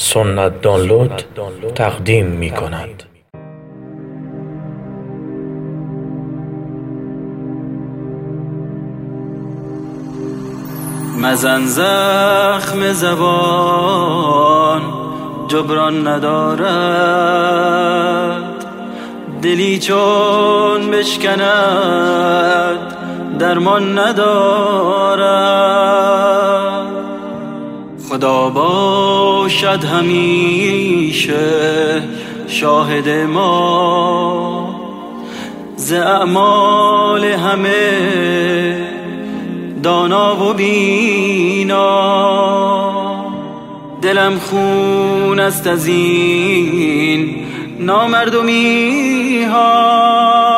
سنت دانلود تقدیم می کند. مزن زخم زبان جبران ندارد. دلی چون بشکند درمان ندارد. خدا باشد همیشه شاهد ما. ز اعمال همه دانا و بینا. دلم خون است از این نامردمی ها.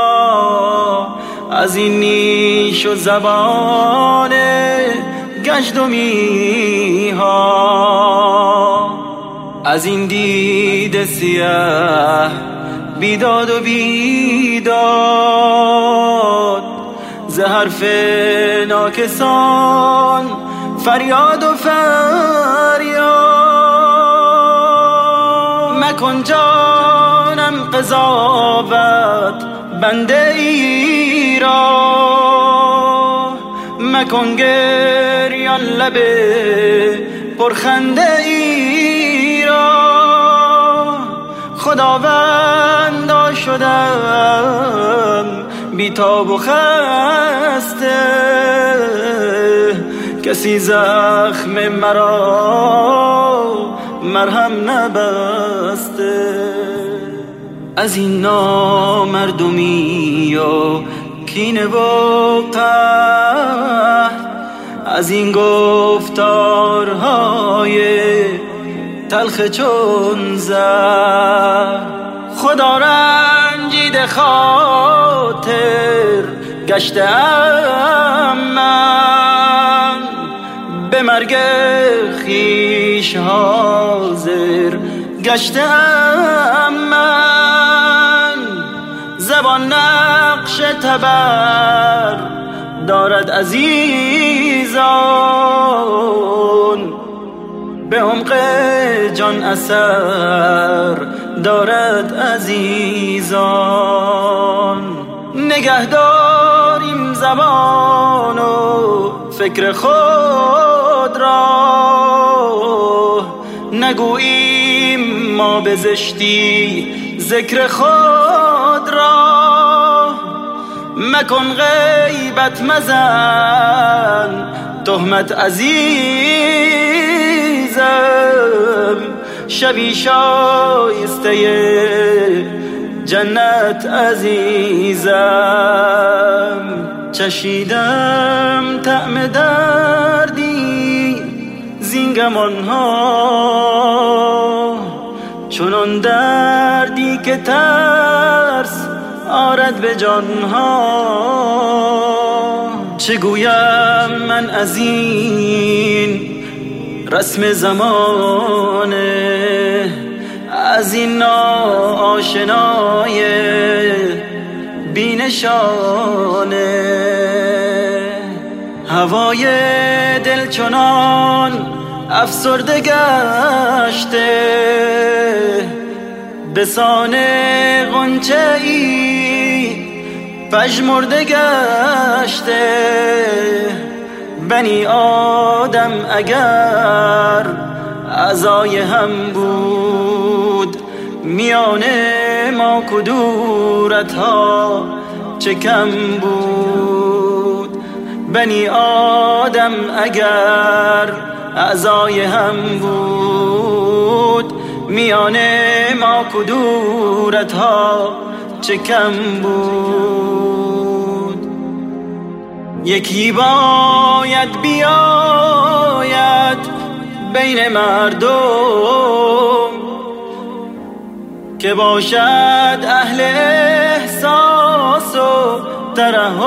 از این نیش و زبان گشتمی ها از این دید سیاه بیداد و بیداد. ز حرف ناکسان فریاد و فریاد. مکن جانم قضاوت بنده ای را. مکن گریان لب پرخنده ای را. خداوندا شدم بیتاب و خسته. کسی زخم مرا مرهم نبسته. از این نامردمی و کینه و از این گفتارهای تلخ چون زر. خدا رنجید خاطر گشتم من. به مرگ خیش حاضر گشتم من. زبان نقش تبر دارد عزیزان. به عمق جان اثر دارد عزیزان. نگه داریم زبان و فکر خود را. نگوییم ما به زشتی ذکر خود مکن غیبت مزن تهمت عزیزم. شبی شایسته جنت عزیزم. چشیدم طعم دردی زینگمان ها چونان دردی که ترس آرد به جانها. چه گویم من از این رسم زمانه؟ از این ناآشنای بینشانه. هوای دل چنان افسرده گشته. به سان غنچه ای پژمرده گشته. بنی آدم اگر اعضای هم بود میان ما کدورت ها چه کم بود؟ بنی آدم اگر اعضای هم بود میان ما کدورت ها چه کم بود؟ یکی باید بیاید بین مردم که باشد اهل احساس و ترحم.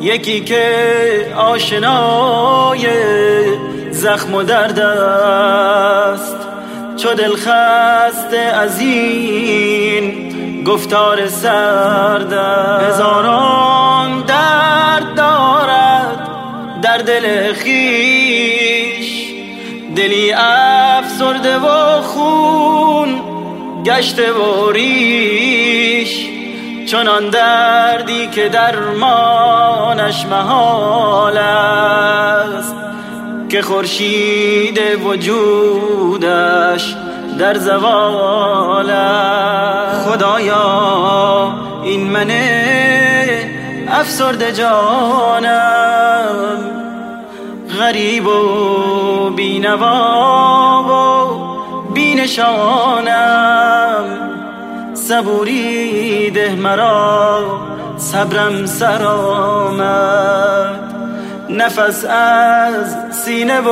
یکی که آشنای زخم و درد است چو دل خسته از این گفتار سرد هزاران درد دارد در دل خیش. دلی افسرده و خون گشته و ریش. چنان دردی که درمانش محال است که خورشید وجودش در زوال خدایا این من افسرده جانم. غریب و بینوا و بینشانم. صبوری ده مرا صبرم سر آمد نفس از سینه و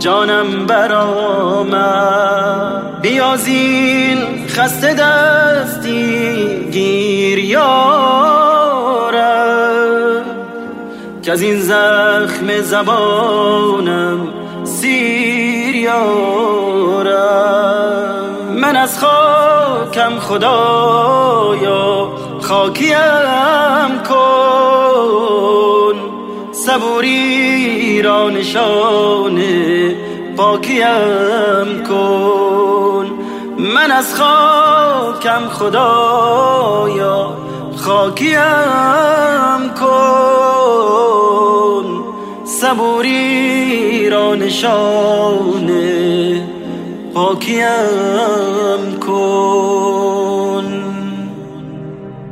جانم برآمد. بیازین خسته دستی گیر یارم که از این زخم زبانم سیر یارم من از خاکم خدایا خاکیم کن. صبوری را نشان پاکیم کن. من از خاکم خدایا خاکیم کن. صبوری را نشان پاکیم کن.